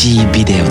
しいビデオ